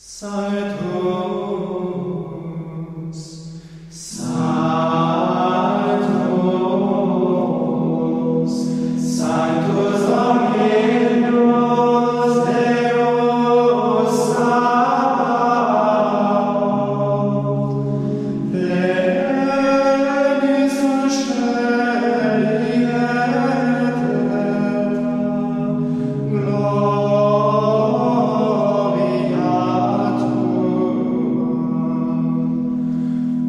Saltus.